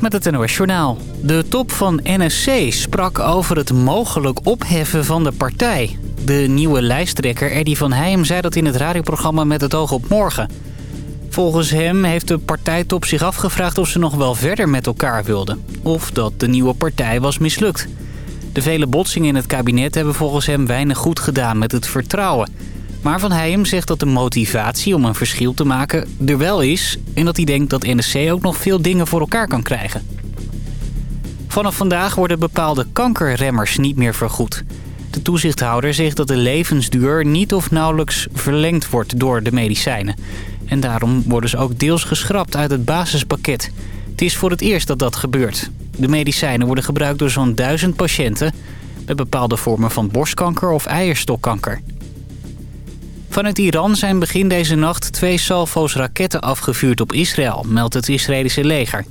Met het NOS Journaal. De top van NSC sprak over het mogelijk opheffen van de partij. De nieuwe lijsttrekker Eddie van Heijem zei dat in het radioprogramma Met het oog op morgen. Volgens hem heeft de partijtop zich afgevraagd of ze nog wel verder met elkaar wilden. Of dat de nieuwe partij was mislukt. De vele botsingen in het kabinet hebben volgens hem weinig goed gedaan met het vertrouwen... Maar Van Heijem zegt dat de motivatie om een verschil te maken er wel is... en dat hij denkt dat NSC ook nog veel dingen voor elkaar kan krijgen. Vanaf vandaag worden bepaalde kankerremmers niet meer vergoed. De toezichthouder zegt dat de levensduur niet of nauwelijks verlengd wordt door de medicijnen. En daarom worden ze ook deels geschrapt uit het basispakket. Het is voor het eerst dat dat gebeurt. De medicijnen worden gebruikt door zo'n duizend patiënten... met bepaalde vormen van borstkanker of eierstokkanker. Vanuit Iran zijn begin deze nacht twee salvo's raketten afgevuurd op Israël, meldt het Israëlische leger.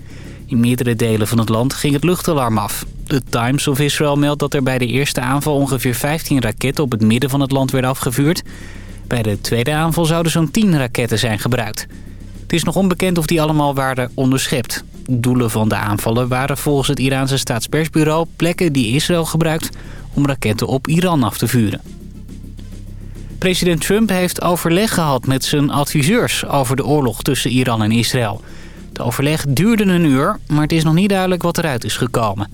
In meerdere delen van het land ging het luchtalarm af. De Times of Israel meldt dat er bij de eerste aanval ongeveer 15 raketten op het midden van het land werden afgevuurd. Bij de tweede aanval zouden zo'n 10 raketten zijn gebruikt. Het is nog onbekend of die allemaal waren onderschept. Doelen van de aanvallen waren volgens het Iraanse staatspersbureau plekken die Israël gebruikt om raketten op Iran af te vuren. President Trump heeft overleg gehad met zijn adviseurs over de oorlog tussen Iran en Israël. De overleg duurde een uur, maar het is nog niet duidelijk wat eruit is gekomen.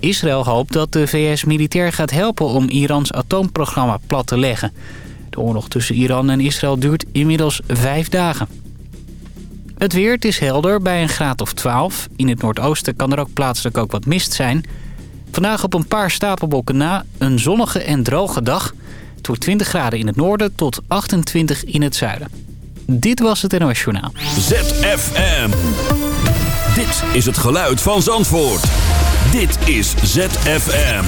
Israël hoopt dat de VS militair gaat helpen om Irans atoomprogramma plat te leggen. De oorlog tussen Iran en Israël duurt inmiddels vijf dagen. Het weer, het is helder bij een graad of 12. In het noordoosten kan er ook plaatselijk ook wat mist zijn. Vandaag op een paar stapelbokken na een zonnige en droge dag... Wordt 20 graden in het noorden tot 28 in het zuiden. Dit was het NOS Journaal. ZFM. Dit is het geluid van Zandvoort. Dit is ZFM.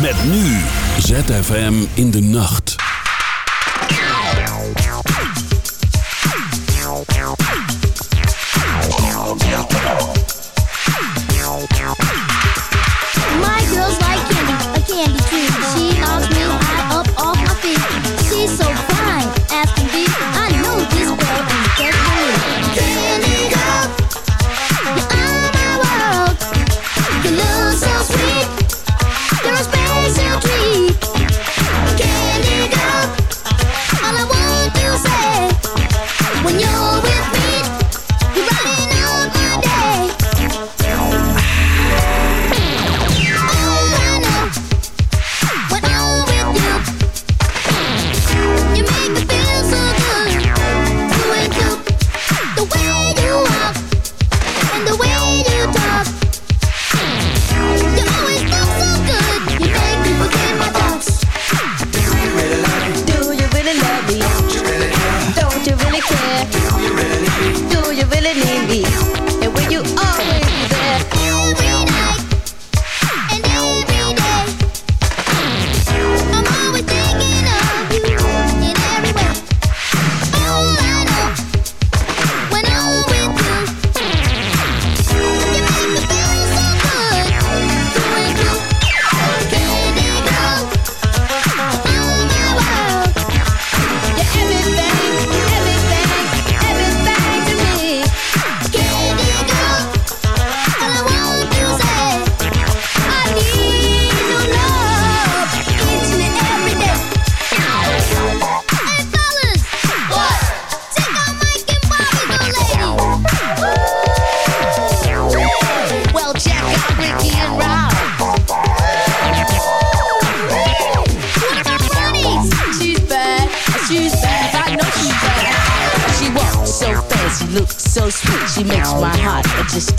Met nu ZFM in de nacht.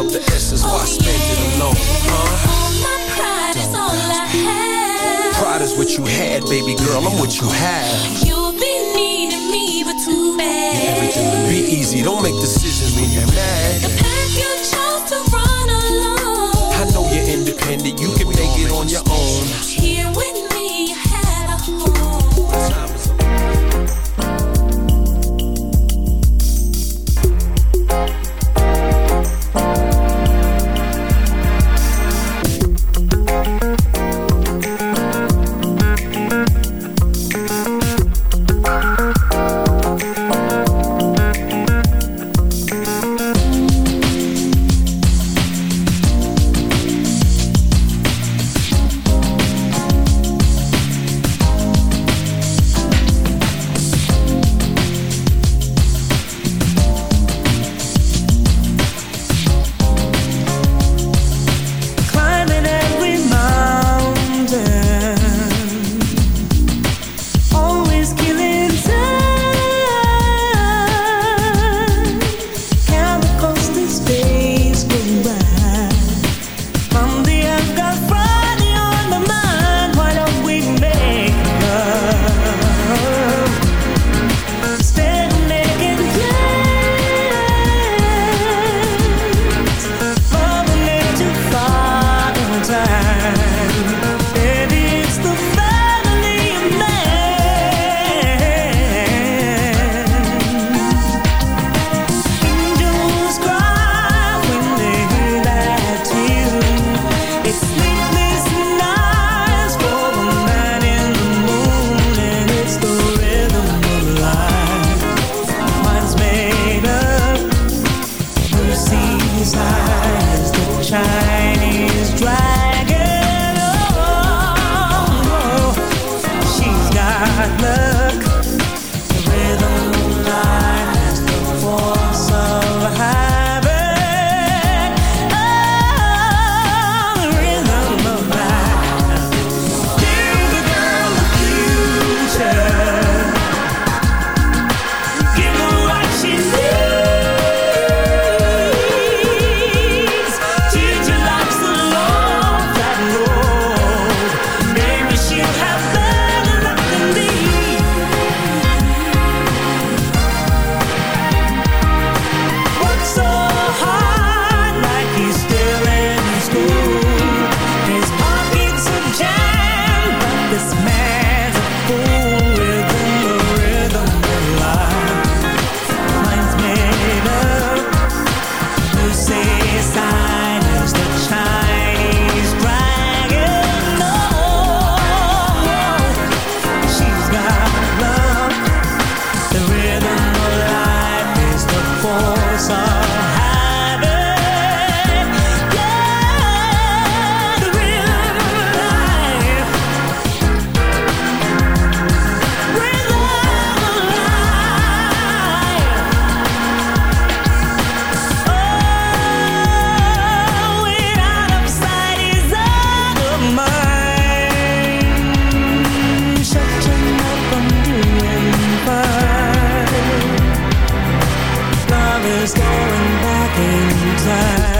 of the essence, why spend it alone, huh? All my pride is all I have. Pride is what you had, baby girl, I'm what you have. You'll be needing me, but too bad. Be easy, don't make decisions when you're mad. The path you chose to run alone. I know you're independent, you in time.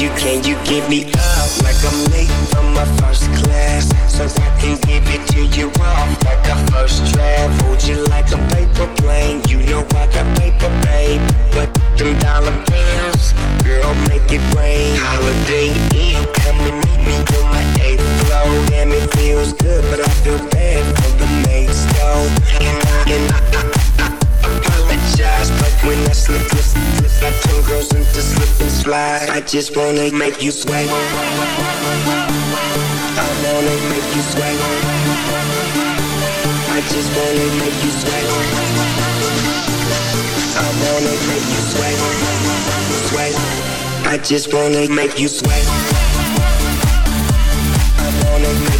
You, can you give me up like I'm late from my first class? So I can give it to you off like a first draft. Hold you just wanna make you sweat. I wanna make you sweat. I just wanna make you sweat. I wanna make you sweat. Sweat. I just wanna make you sweat. I wanna make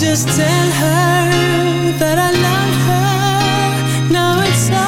just tell her that I love her. Now it's all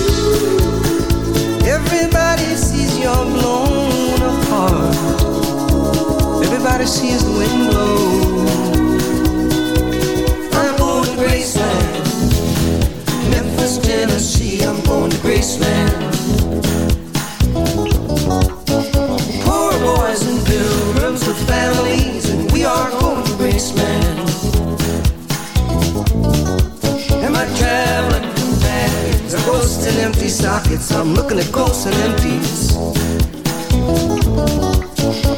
Everybody sees you're blown apart. Everybody sees the wind blow. I'm going to Graceland, Memphis, Tennessee. I'm going to Graceland. And empty sockets? I'm looking at ghosts and empties.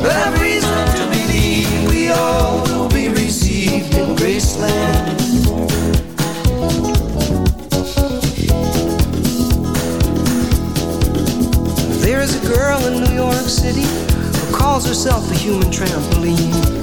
I've reason to believe we all will be received in Graceland. There is a girl in New York City who calls herself a human trampoline.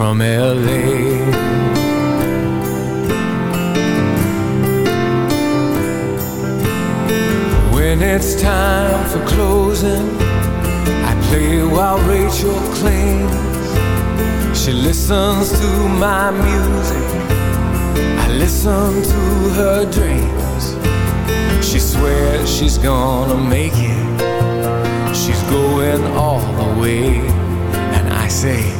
From LA. When it's time for closing, I play while Rachel cleans. She listens to my music, I listen to her dreams. She swears she's gonna make it, she's going all the way. And I say,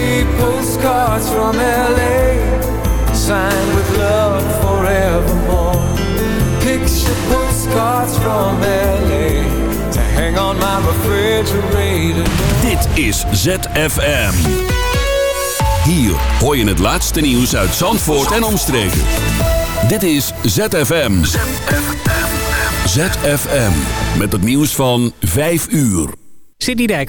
postcards from LA, signed with love forevermore. Picture postcards from LA, to hang on my refrigerator. Dit is ZFM. Hier hoor je het laatste nieuws uit Zandvoort en omstreken. Dit is ZFM. ZFM. Met het nieuws van 5 uur. Sidney Dijk